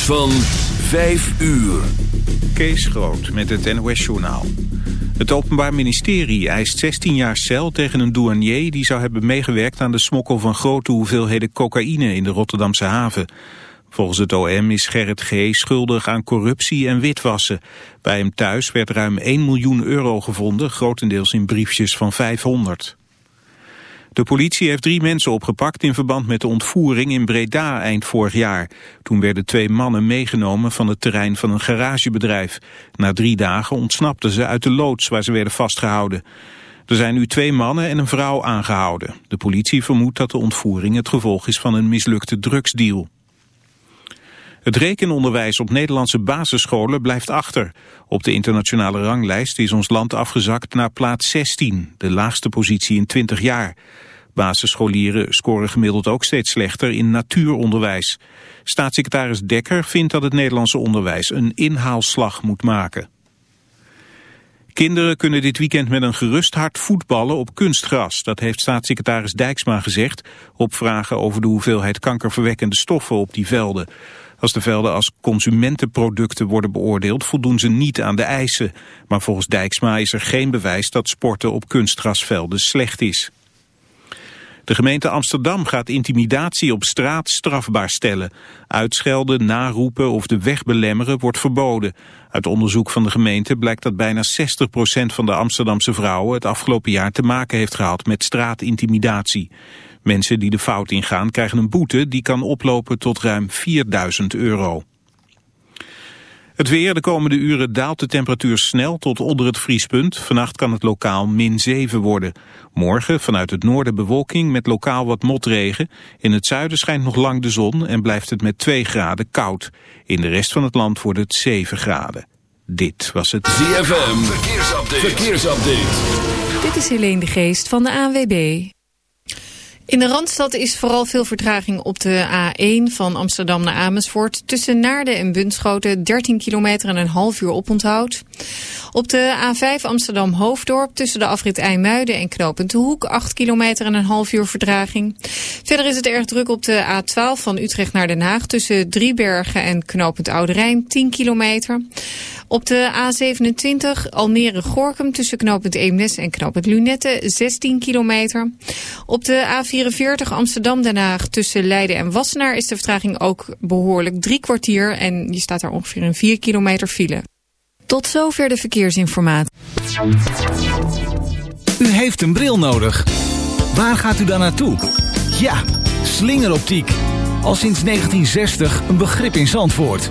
van 5 uur. Kees Groot met het NOS-journaal. Het Openbaar Ministerie eist 16 jaar cel tegen een douanier... die zou hebben meegewerkt aan de smokkel van grote hoeveelheden cocaïne in de Rotterdamse haven. Volgens het OM is Gerrit G. schuldig aan corruptie en witwassen. Bij hem thuis werd ruim 1 miljoen euro gevonden, grotendeels in briefjes van 500. De politie heeft drie mensen opgepakt in verband met de ontvoering in Breda eind vorig jaar. Toen werden twee mannen meegenomen van het terrein van een garagebedrijf. Na drie dagen ontsnapten ze uit de loods waar ze werden vastgehouden. Er zijn nu twee mannen en een vrouw aangehouden. De politie vermoedt dat de ontvoering het gevolg is van een mislukte drugsdeal. Het rekenonderwijs op Nederlandse basisscholen blijft achter. Op de internationale ranglijst is ons land afgezakt naar plaats 16, de laagste positie in 20 jaar. Basisscholieren scoren gemiddeld ook steeds slechter in natuuronderwijs. Staatssecretaris Dekker vindt dat het Nederlandse onderwijs een inhaalslag moet maken. Kinderen kunnen dit weekend met een gerust hart voetballen op kunstgras. Dat heeft staatssecretaris Dijksma gezegd op vragen over de hoeveelheid kankerverwekkende stoffen op die velden. Als de velden als consumentenproducten worden beoordeeld, voldoen ze niet aan de eisen. Maar volgens Dijksma is er geen bewijs dat sporten op kunstgrasvelden slecht is. De gemeente Amsterdam gaat intimidatie op straat strafbaar stellen. Uitschelden, naroepen of de weg belemmeren wordt verboden. Uit onderzoek van de gemeente blijkt dat bijna 60% van de Amsterdamse vrouwen het afgelopen jaar te maken heeft gehad met straatintimidatie. Mensen die de fout ingaan krijgen een boete die kan oplopen tot ruim 4000 euro. Het weer, de komende uren daalt de temperatuur snel tot onder het vriespunt. Vannacht kan het lokaal min 7 worden. Morgen vanuit het noorden bewolking met lokaal wat motregen. In het zuiden schijnt nog lang de zon en blijft het met 2 graden koud. In de rest van het land wordt het 7 graden. Dit was het ZFM, verkeersupdate. verkeersupdate. Dit is Helene de Geest van de ANWB. In de Randstad is vooral veel vertraging op de A1 van Amsterdam naar Amersfoort. Tussen Naarden en Bunschoten 13 kilometer en een half uur oponthoud. Op de A5 Amsterdam-Hoofddorp tussen de afrit IJmuiden en Knopend de Hoek 8 kilometer en een half uur vertraging. Verder is het erg druk op de A12 van Utrecht naar Den Haag tussen Driebergen en Knopend Oude Rijn 10 kilometer. Op de A27 Almere-Gorkum tussen knooppunt Eemnes en knooppunt Lunette 16 kilometer. Op de A44 Amsterdam-Den Haag tussen Leiden en Wassenaar is de vertraging ook behoorlijk drie kwartier. En je staat daar ongeveer een 4 kilometer file. Tot zover de verkeersinformatie. U heeft een bril nodig. Waar gaat u dan naartoe? Ja, slingeroptiek. Al sinds 1960 een begrip in Zandvoort.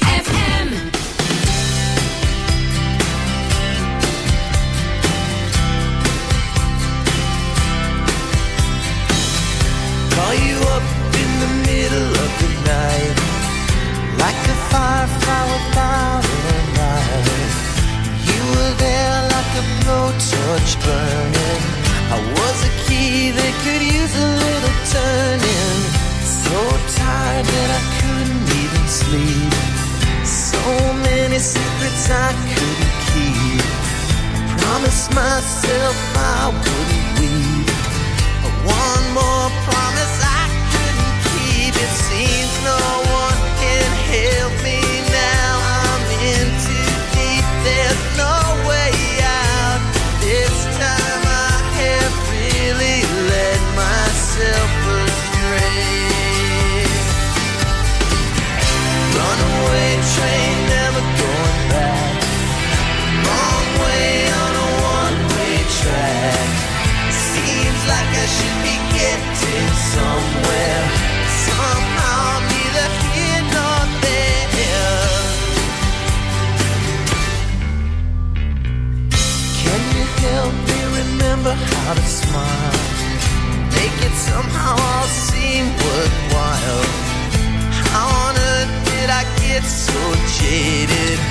jaded?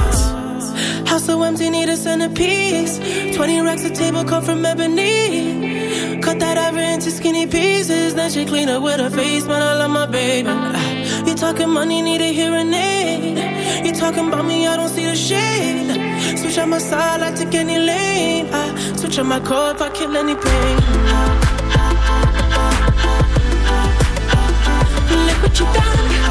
House so empty, need a centerpiece. 20 racks of table come from ebony. Cut that ivory into skinny pieces. Then she clean up with her face, man. I love my baby. Ah, You talking money, need a hearing aid. You talking about me, I don't see the shade. Switch on my side, I take any lane. I switch on my core if I kill any pain. Ah, ah, Look what you done.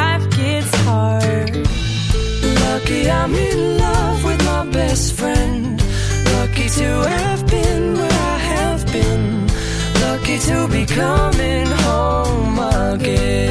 coming home again.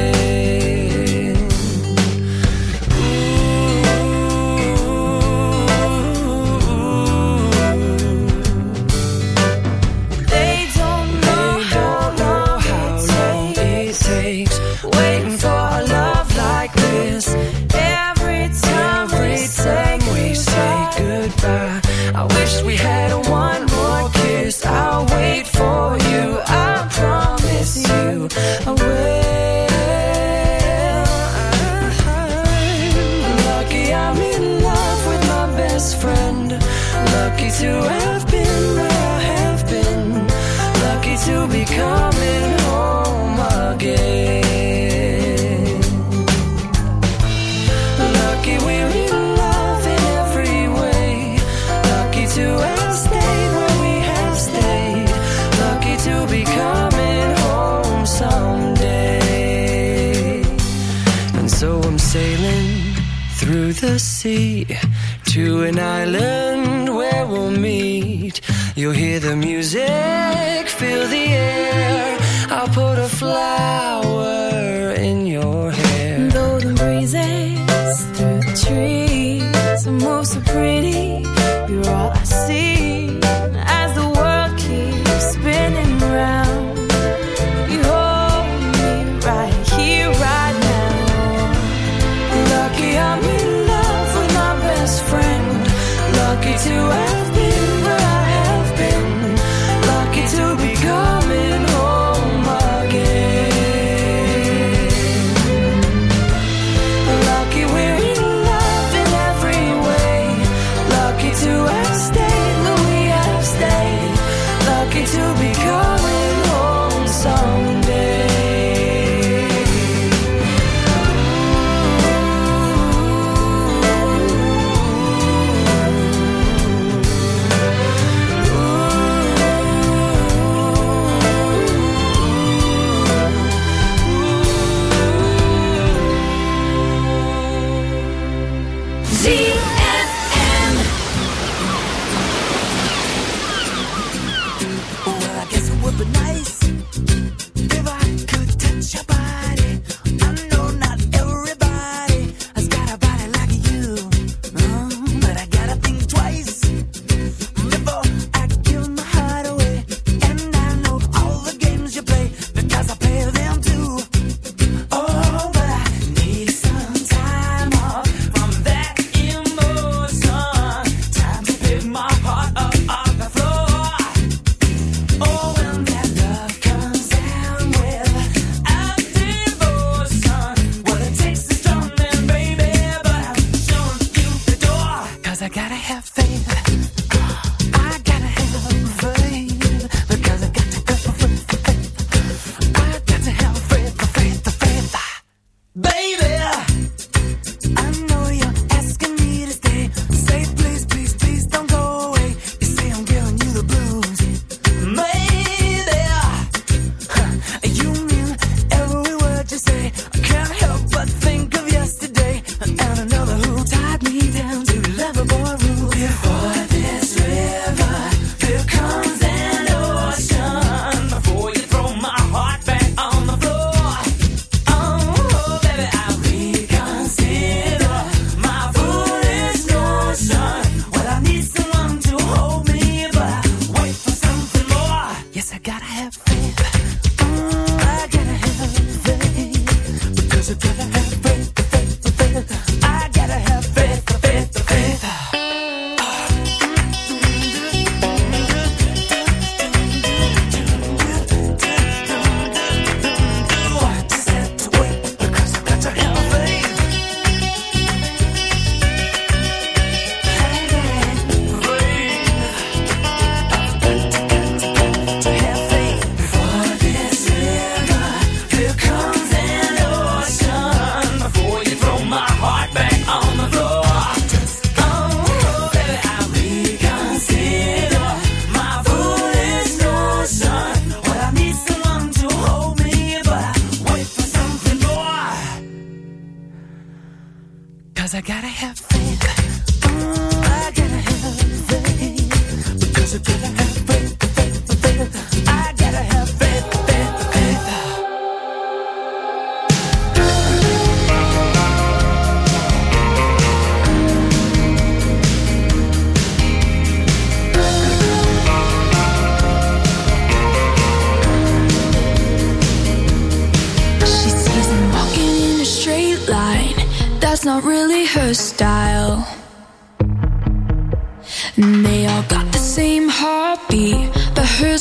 The music,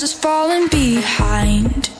is falling behind.